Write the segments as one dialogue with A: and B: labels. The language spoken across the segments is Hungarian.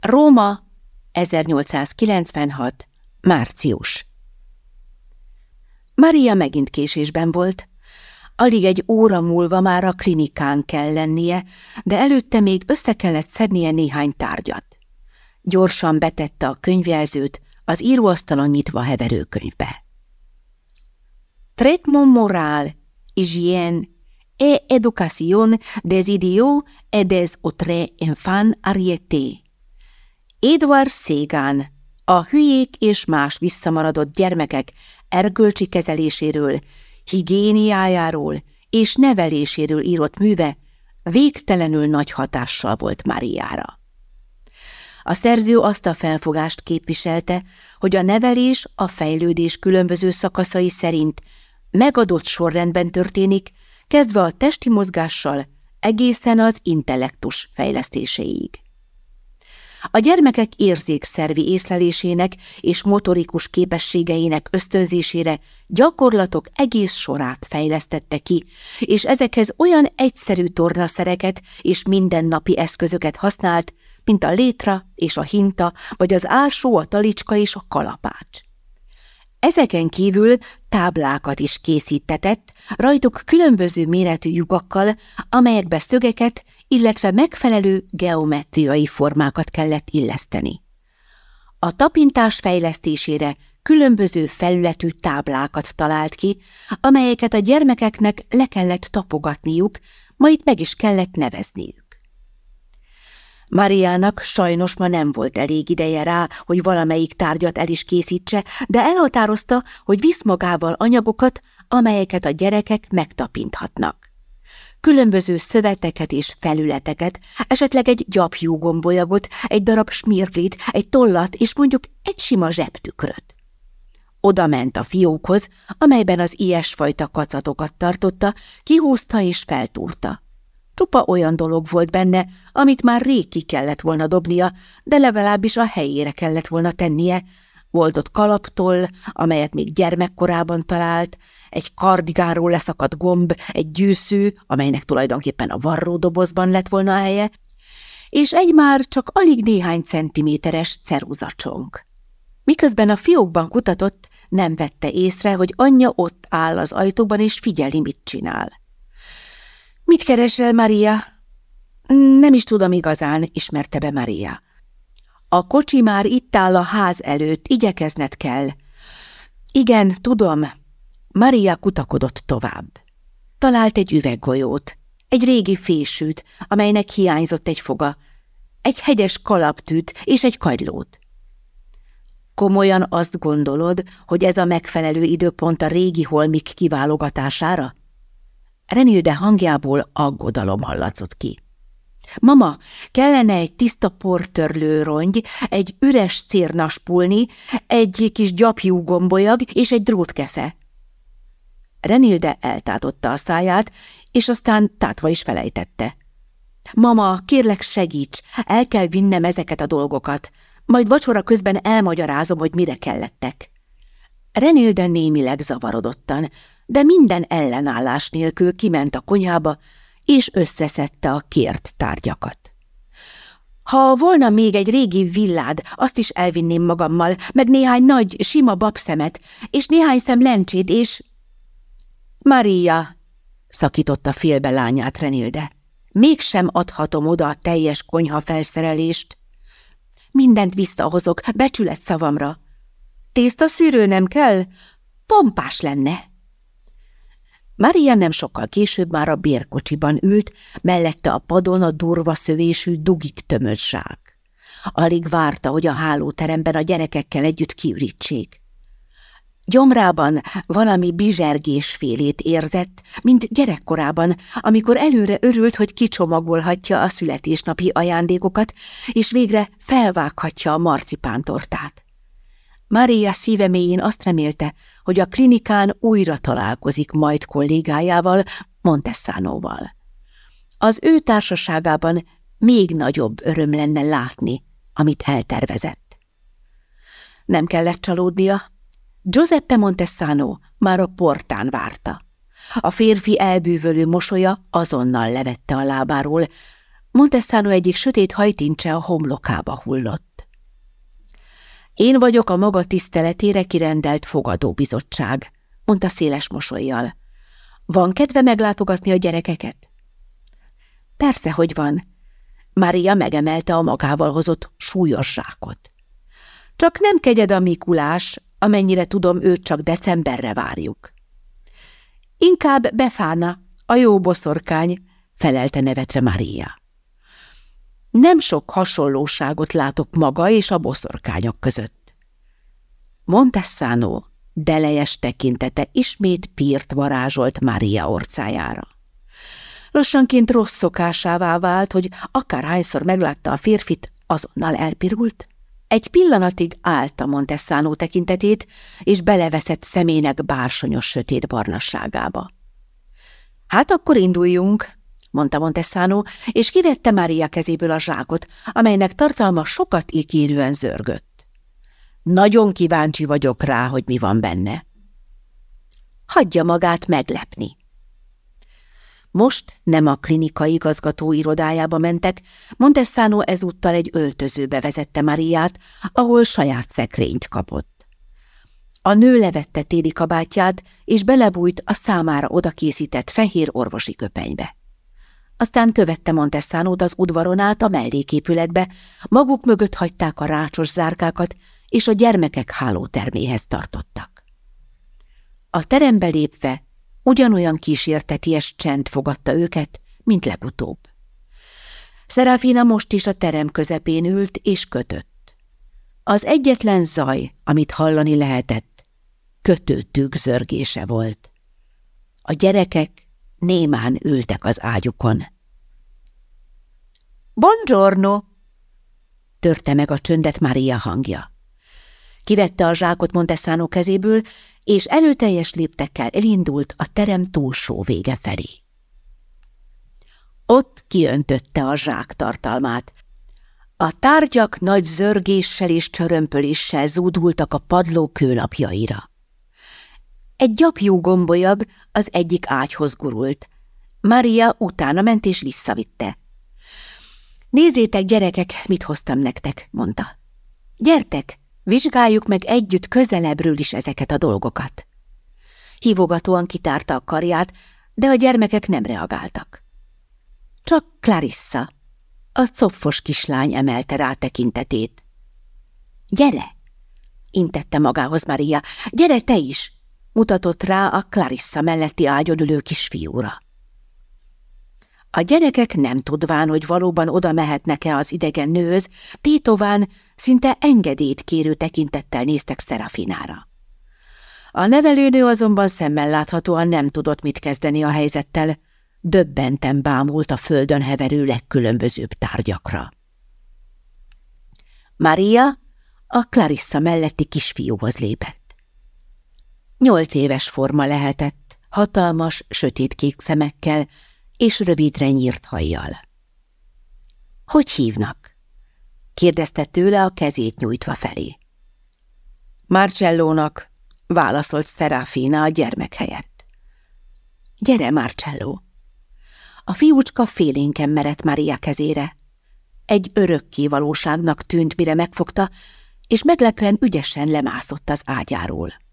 A: Róma, 1896. március. Maria megint késésben volt. Alig egy óra múlva már a klinikán kell lennie, de előtte még össze kellett szednie néhány tárgyat. Gyorsan betette a könyvjelzőt, az íróasztalon nyitva heverő könyvbe. Traitement moral, hygiène et éducation des idiots et des autres enfants arrêtés. Edward Szégán, a hülyék és más visszamaradott gyermekek erkölcsi kezeléséről, higiéniájáról és neveléséről írott műve végtelenül nagy hatással volt Máriára. A szerző azt a felfogást képviselte, hogy a nevelés a fejlődés különböző szakaszai szerint megadott sorrendben történik, kezdve a testi mozgással egészen az intellektus fejlesztéséig. A gyermekek érzékszervi észlelésének és motorikus képességeinek ösztönzésére gyakorlatok egész sorát fejlesztette ki, és ezekhez olyan egyszerű tornaszereket és mindennapi eszközöket használt, mint a létra és a hinta, vagy az ásó, a talicska és a kalapács. Ezeken kívül táblákat is készítetett, rajtuk különböző méretű lyukakkal, amelyekbe szögeket, illetve megfelelő geometriai formákat kellett illeszteni. A tapintás fejlesztésére különböző felületű táblákat talált ki, amelyeket a gyermekeknek le kellett tapogatniuk, majd meg is kellett nevezniük. Mariának sajnos ma nem volt elég ideje rá, hogy valamelyik tárgyat el is készítse, de elhatározta, hogy visz magával anyagokat, amelyeket a gyerekek megtapinthatnak. Különböző szöveteket és felületeket, esetleg egy gyapjú gombolyagot, egy darab smirglit, egy tollat és mondjuk egy sima zsebtükröt. Oda ment a fiókhoz, amelyben az ilyesfajta kacatokat tartotta, kihúzta és feltúrta. Csupa olyan dolog volt benne, amit már rég ki kellett volna dobnia, de legalábbis a helyére kellett volna tennie. Volt ott kalaptoll, amelyet még gyermekkorában talált, egy kardigánról leszakadt gomb, egy gyűszű, amelynek tulajdonképpen a varródobozban lett volna a helye, és egy már csak alig néhány centiméteres ceruzacsonk. Miközben a fiókban kutatott, nem vette észre, hogy anyja ott áll az ajtóban és figyeli, mit csinál. Mit keresel, Maria? Nem is tudom igazán, ismerte be Maria. A kocsi már itt áll a ház előtt, igyekezned kell. Igen, tudom. Maria kutakodott tovább. Talált egy üveggolyót, egy régi fésűt, amelynek hiányzott egy foga, egy hegyes kalaptűt és egy kagylót. Komolyan azt gondolod, hogy ez a megfelelő időpont a régi holmik kiválogatására? Renilde hangjából aggodalom hallatszott ki. Mama, kellene egy tiszta portörlő rongy, egy üres cérnaspulni, egy kis gyapjú gombolyag és egy drótkefe. Renilde eltátotta a száját, és aztán tátva is felejtette. Mama, kérlek segíts, el kell vinnem ezeket a dolgokat, majd vacsora közben elmagyarázom, hogy mire kellettek. Renilde némileg zavarodottan, de minden ellenállás nélkül kiment a konyhába, és összeszedte a kért tárgyakat. Ha volna még egy régi villád, azt is elvinném magammal, meg néhány nagy, sima babszemet, és néhány szem lencsét, és... Maria, szakította félbe lányát Renilde, mégsem adhatom oda a teljes konyha felszerelést. Mindent visszahozok, becsület szavamra. Tészta szűrő nem kell? Pompás lenne. Maria nem sokkal később már a bérkocsiban ült, mellette a padon a durva szövésű dugik tömött. Alig várta, hogy a hálóteremben a gyerekekkel együtt kiürítsék. Gyomrában valami bizsergésfélét érzett, mint gyerekkorában, amikor előre örült, hogy kicsomagolhatja a születésnapi ajándékokat, és végre felvághatja a marcipántortát. Mária szíve mélyén azt remélte, hogy a klinikán újra találkozik majd kollégájával, Montessánóval. Az ő társaságában még nagyobb öröm lenne látni, amit eltervezett. Nem kellett csalódnia. Giuseppe Montessano már a portán várta. A férfi elbűvölő mosolya azonnal levette a lábáról, Montessano egyik sötét hajtincse a homlokába hullott. Én vagyok a maga tiszteletére kirendelt fogadóbizottság, mondta széles mosolyjal. Van kedve meglátogatni a gyerekeket? Persze, hogy van. Mária megemelte a magával hozott súlyos zsákot. Csak nem kegyed a Mikulás, amennyire tudom, őt csak decemberre várjuk. Inkább befána, a jó boszorkány, felelte nevetve Mária. Nem sok hasonlóságot látok maga és a boszorkányok között. Montessano delejes tekintete ismét pírt varázsolt Mária orcájára. Lassanként rossz szokásává vált, hogy akárhányszor meglátta a férfit, azonnal elpirult. Egy pillanatig állta Montessano tekintetét, és beleveszett szemének bársonyos sötét barnasságába. Hát akkor induljunk, mondta Montessano, és kivette Mária kezéből a zsákot, amelynek tartalma sokat ígérően zörgött. Nagyon kíváncsi vagyok rá, hogy mi van benne. Hagyja magát meglepni. Most nem a klinika igazgató irodájába mentek, Montessano ezúttal egy öltözőbe vezette Mariát, ahol saját szekrényt kapott. A nő levette téli kabátját, és belebújt a számára odakészített fehér orvosi köpenybe. Aztán követte Montessanót az udvaron át a melléképületbe, maguk mögött hagyták a rácsos zárkákat, és a gyermekek hálóterméhez tartottak. A terembe lépve ugyanolyan kísérteties csend fogadta őket, mint legutóbb. Szeráfina most is a terem közepén ült és kötött. Az egyetlen zaj, amit hallani lehetett, kötőtűk zörgése volt. A gyerekek némán ültek az ágyukon. Buongiorno! törte meg a csöndet Maria hangja. Kivette a zsákot Montessano kezéből, és előteljes léptekkel elindult a terem túlsó vége felé. Ott kiöntötte a zsák tartalmát. A tárgyak nagy zörgéssel és csörömpöléssel zúdultak a padló kőlapjaira. Egy gyapjú gombolyag az egyik ágyhoz gurult. Maria utána ment és visszavitte. Nézzétek, gyerekek, mit hoztam nektek, mondta. Gyertek, vizsgáljuk meg együtt közelebbről is ezeket a dolgokat. Hívogatóan kitárta a karját, de a gyermekek nem reagáltak. Csak Clarissa, a copfos kislány emelte rá tekintetét. Gyere! intette magához Maria. Gyere te is! Mutatott rá a Clarissa melletti ágyon ülő kisfiúra. A gyerekek nem tudván, hogy valóban oda mehetnek-e az idegen nőz, tétován szinte engedélyt kérő tekintettel néztek Szerafinára. A nevelőnő azonban szemmel láthatóan nem tudott mit kezdeni a helyzettel, döbbenten bámult a földön heverő legkülönbözőbb tárgyakra. Maria a Clarissa melletti kisfiúhoz lépett. Nyolc éves forma lehetett, hatalmas, sötétkék szemekkel, és rövidre nyírt hajjal. – Hogy hívnak? – kérdezte tőle a kezét nyújtva felé. – Marcellónak – válaszolt Szeráfina a gyermek helyett. – Gyere, Marcello! A fiúcska félénken merett Maria kezére. Egy örökké valóságnak tűnt, mire megfogta, és meglepően ügyesen lemászott az ágyáról.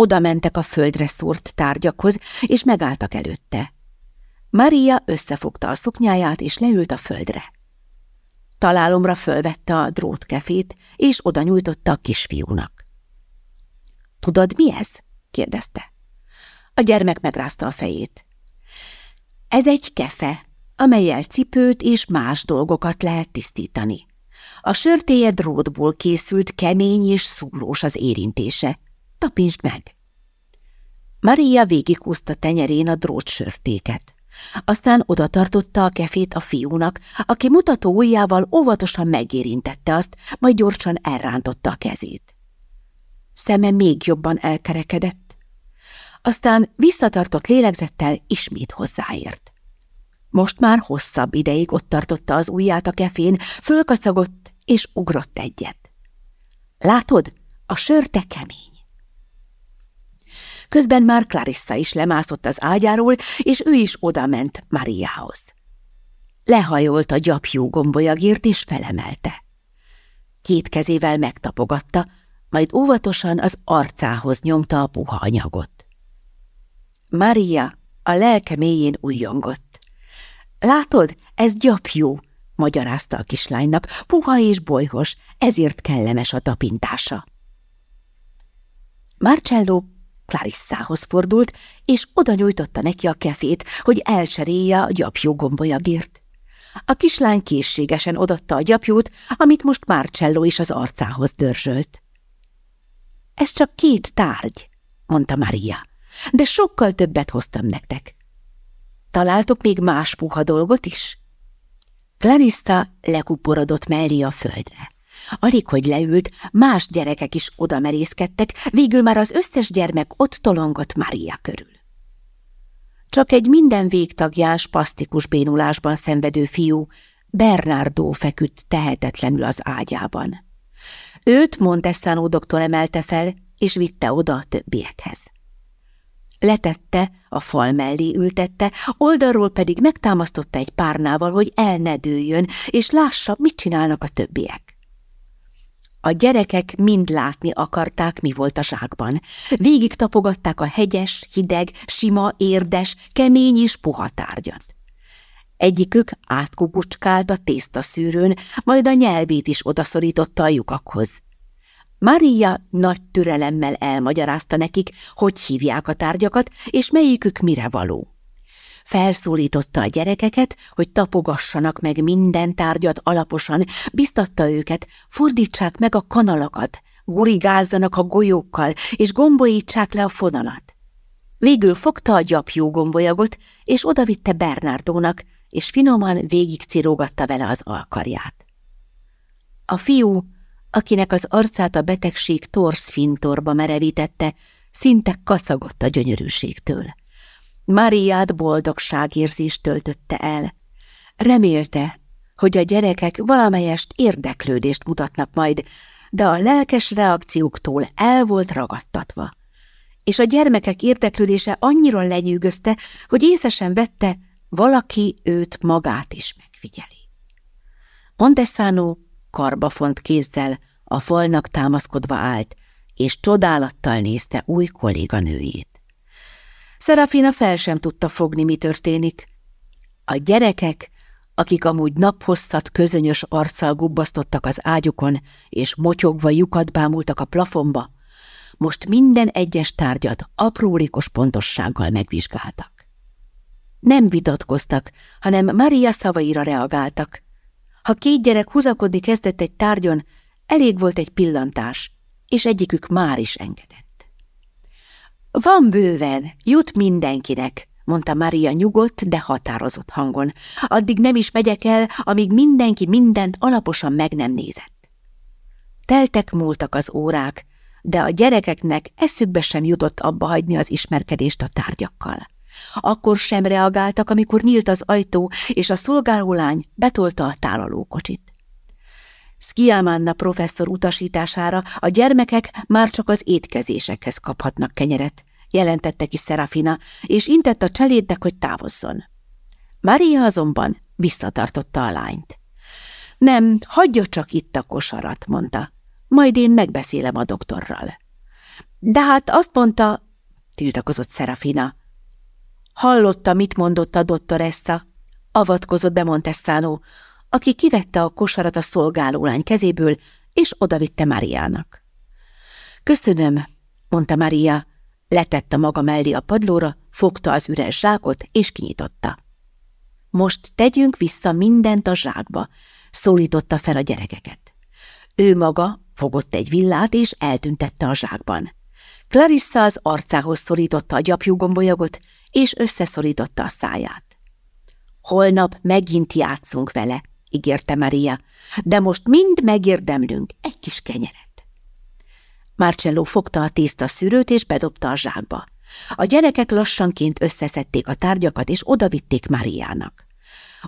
A: Oda mentek a földre szúrt tárgyakhoz, és megálltak előtte. Maria összefogta a szuknyáját, és leült a földre. Találomra fölvette a drótkefét, és oda nyújtotta a kisfiúnak. – Tudod, mi ez? – kérdezte. A gyermek megrázta a fejét. – Ez egy kefe, amelyel cipőt és más dolgokat lehet tisztítani. A sörtéje drótból készült, kemény és szúrós az érintése. Tapinsd meg! Maria végighúzta tenyerén a drótsörtéket. Aztán oda tartotta a kefét a fiúnak, aki mutató ujjával óvatosan megérintette azt, majd gyorsan elrántotta a kezét. Szeme még jobban elkerekedett. Aztán visszatartott lélegzettel ismét hozzáért. Most már hosszabb ideig ott tartotta az ujját a kefén, fölkacagott és ugrott egyet. Látod, a sörte kemény. Közben már Clarissa is lemászott az ágyáról, és ő is odament Mariához. lehajolt a gyapjú gombolyagért és felemelte. Két kezével megtapogatta, majd óvatosan az arcához nyomta a puha anyagot. Maria a lelke mélyén újjongott. Látod, ez gyapjú, magyarázta a kislánynak, puha és bolyhos, ezért kellemes a tapintása. Marcello Clarissához fordult, és oda nyújtotta neki a kefét, hogy elcserélje a gyapjú gombolyagért. A kislány készségesen odatta a gyapjót, amit most Marcello is az arcához dörzsölt. Ez csak két tárgy, mondta Maria, de sokkal többet hoztam nektek. Találtok még más puha dolgot is? Clarissa lekuporodott mellé a földre. Alig, hogy leült, más gyerekek is oda merészkedtek, végül már az összes gyermek ott tolongott Maria körül. Csak egy minden végtagján spasztikus bénulásban szenvedő fiú, Bernardo feküdt tehetetlenül az ágyában. Őt Montessano doktor emelte fel, és vitte oda a többiekhez. Letette, a fal mellé ültette, oldalról pedig megtámasztotta egy párnával, hogy el ne dőljön, és lássa, mit csinálnak a többiek. A gyerekek mind látni akarták, mi volt a zsákban. Végig tapogatták a hegyes, hideg, sima, érdes, kemény és puha tárgyat. Egyikük átkukucskált a tésztaszűrőn, majd a nyelvét is odaszorította a lyukakhoz. Maria nagy türelemmel elmagyarázta nekik, hogy hívják a tárgyakat, és melyikük mire való. Felszólította a gyerekeket, hogy tapogassanak meg minden tárgyat alaposan, biztatta őket, fordítsák meg a kanalakat, gurigázzanak a golyókkal, és gombolítsák le a fonalat. Végül fogta a gyapjú gombolyagot, és odavitte Bernardónak, és finoman végig cirógatta vele az alkarját. A fiú, akinek az arcát a betegség torszfintorba merevítette, szinte kacagott a gyönyörűségtől. Máriát boldogságérzés töltötte el. Remélte, hogy a gyerekek valamelyest érdeklődést mutatnak majd, de a lelkes reakcióktól el volt ragadtatva. És a gyermekek érdeklődése annyira lenyűgözte, hogy észesen vette, valaki őt magát is megfigyeli. Montessano karbafont kézzel a falnak támaszkodva állt, és csodálattal nézte új kolléganőjét. Szerafina fel sem tudta fogni, mi történik. A gyerekek, akik amúgy naphosszat közönyös arccal gubbasztottak az ágyukon, és motyogva lyukat bámultak a plafonba, most minden egyes tárgyat aprólékos pontossággal megvizsgáltak. Nem vitatkoztak, hanem Maria szavaira reagáltak. Ha két gyerek húzakodni kezdett egy tárgyon, elég volt egy pillantás, és egyikük már is engedett. Van bőven, jut mindenkinek, mondta Maria nyugodt, de határozott hangon. Addig nem is megyek el, amíg mindenki mindent alaposan meg nem nézett. Teltek múltak az órák, de a gyerekeknek eszükbe sem jutott abba hagyni az ismerkedést a tárgyakkal. Akkor sem reagáltak, amikor nyílt az ajtó, és a szolgálólány betolta a tálalókocsit. Skiamanna professzor utasítására a gyermekek már csak az étkezésekhez kaphatnak kenyeret, jelentette ki Serafina, és intett a cselédnek, hogy távozzon. Maria azonban visszatartotta a lányt. Nem, hagyja csak itt a kosarat, mondta. Majd én megbeszélem a doktorral. De hát azt mondta, tiltakozott Serafina. Hallotta, mit mondott a doktoressa, avatkozott be Montessano, aki kivette a kosarat a szolgálólány kezéből, és odavitte Mariának. Köszönöm, mondta Maria, letette maga mellé a padlóra, fogta az üres zsákot, és kinyitotta. Most tegyünk vissza mindent a zsákba, szólította fel a gyerekeket. Ő maga fogott egy villát, és eltüntette a zsákban. Clarissa az arcához szorította a gyapjú gombolyagot, és összeszorította a száját. Holnap megint játszunk vele, ígérte Maria, de most mind megérdemlünk egy kis kenyeret. Marcello fogta a tészta szűrőt és bedobta a zsákba. A gyerekek lassanként összeszedték a tárgyakat és odavitték Mariának.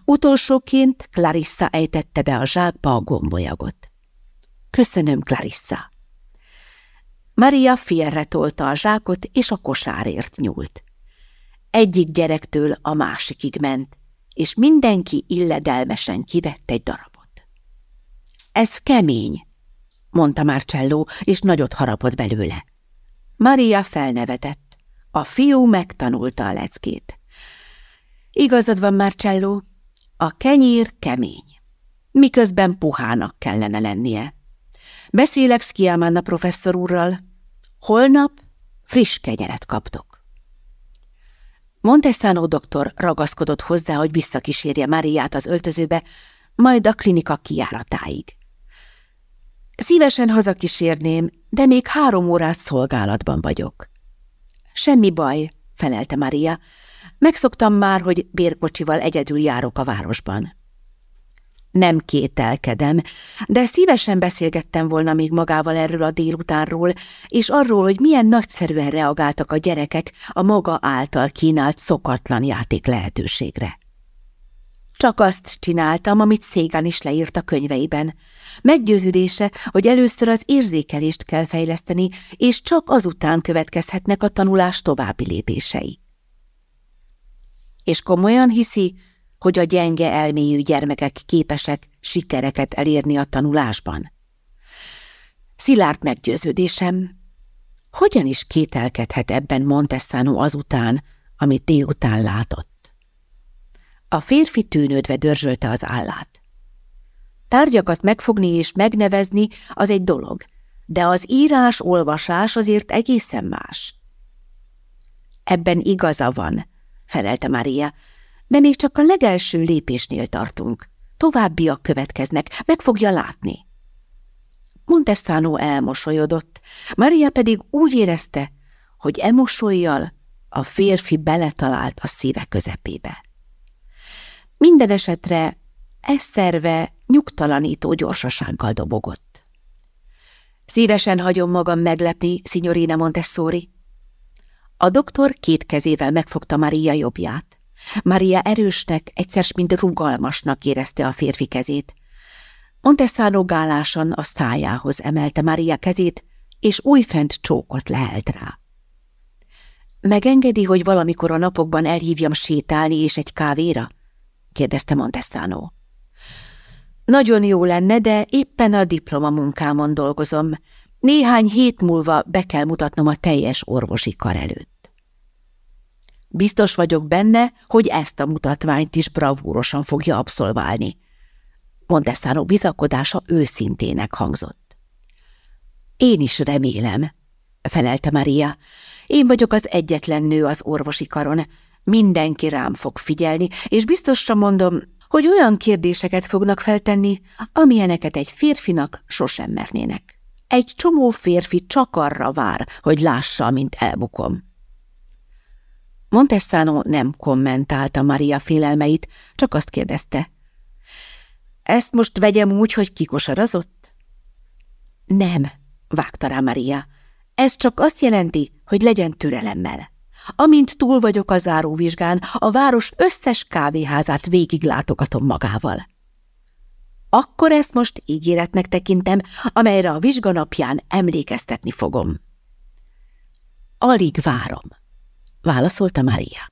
A: Utolsóként Clarissa ejtette be a zsákba a gombolyagot. Köszönöm, Clarissa. Maria félretolta a zsákot, és a kosárért nyúlt. Egyik gyerektől a másikig ment, és mindenki illedelmesen kivett egy darabot. Ez kemény, mondta Marcello, és nagyot harapott belőle. Maria felnevetett. A fiú megtanulta a leckét. Igazad van, Marcello, a kenyír kemény, miközben puhának kellene lennie. Beszélek Skiamanna professzor úrral. Holnap friss kenyeret kaptok. Montesano doktor ragaszkodott hozzá, hogy visszakísérje Máriát az öltözőbe, majd a klinika kiáratáig. Szívesen hazakísérném, de még három órát szolgálatban vagyok. Semmi baj, felelte Maria. Megszoktam már, hogy bérkocsival egyedül járok a városban. Nem kételkedem, de szívesen beszélgettem volna még magával erről a délutánról, és arról, hogy milyen nagyszerűen reagáltak a gyerekek a maga által kínált szokatlan játék lehetőségre. Csak azt csináltam, amit Szégan is leírt a könyveiben. Meggyőződése, hogy először az érzékelést kell fejleszteni, és csak azután következhetnek a tanulás további lépései. És komolyan hiszi, hogy a gyenge elmélyű gyermekek képesek sikereket elérni a tanulásban? Szilárd meggyőződésem, hogyan is kételkedhet ebben Montessano azután, amit délután látott? A férfi tűnődve dörzsölte az állát. Tárgyakat megfogni és megnevezni az egy dolog, de az írás-olvasás azért egészen más. Ebben igaza van, felelte Maria, de még csak a legelső lépésnél tartunk. Továbbiak következnek, meg fogja látni. Montestano elmosolyodott, Maria pedig úgy érezte, hogy emosolyjal a férfi beletalált a szíve közepébe. Minden esetre ez nyugtalanító gyorsasággal dobogott. Szívesen hagyom magam meglepni, signorina Montessori. A doktor két kezével megfogta Maria jobbját. Maria erősnek, egyszer mint rugalmasnak érezte a férfi kezét. Montessano gálásan a szájához emelte Maria kezét, és újfent csókot lehelt rá. Megengedi, hogy valamikor a napokban elhívjam sétálni és egy kávéra? kérdezte Montessano. Nagyon jó lenne, de éppen a diplomamunkámon dolgozom. Néhány hét múlva be kell mutatnom a teljes orvosi kar előtt. Biztos vagyok benne, hogy ezt a mutatványt is bravúrosan fogja abszolválni. Montessano bizakodása őszintének hangzott. Én is remélem, felelte Maria. Én vagyok az egyetlen nő az orvosi karon, Mindenki rám fog figyelni, és biztosra mondom, hogy olyan kérdéseket fognak feltenni, amilyeneket egy férfinak sosem mernének. Egy csomó férfi csak arra vár, hogy lássa, mint elbukom. Montessano nem kommentálta Maria félelmeit, csak azt kérdezte. Ezt most vegyem úgy, hogy kikosarazott? Nem, vágta rá Maria. Ez csak azt jelenti, hogy legyen türelemmel. Amint túl vagyok a záróvizsgán, a város összes kávéházát végiglátogatom magával. Akkor ezt most ígéretnek tekintem, amelyre a vizsganapján emlékeztetni fogom. Alig várom, válaszolta Maria.